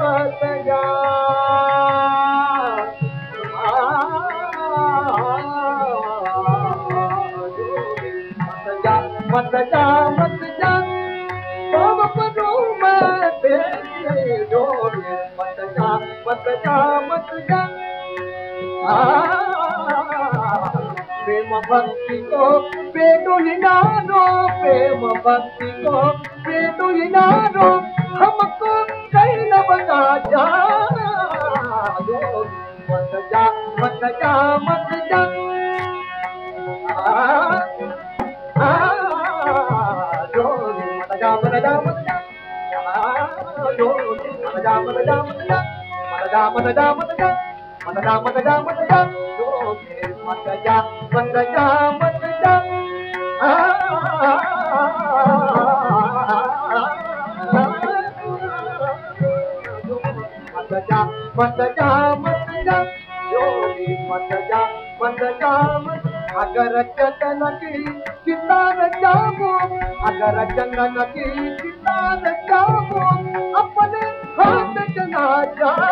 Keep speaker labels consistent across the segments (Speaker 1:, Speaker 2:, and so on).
Speaker 1: मत जा मत मत जा मत जा मत जा मत जा मत जा प्रेम को पेटो हिनारो हमको منجا منجا آ آ جو منجا منجا منجا آ جو منجا منجا منجا منجا منجا منجا منجا جو منجا منجا منجا منجا منجا منجا منجا منجا منجا منجا अगर जिना नचावो अगर जन अपने हाथ रखावो न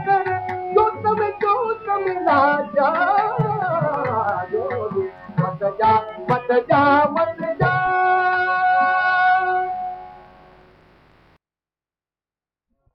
Speaker 1: चाह मन जा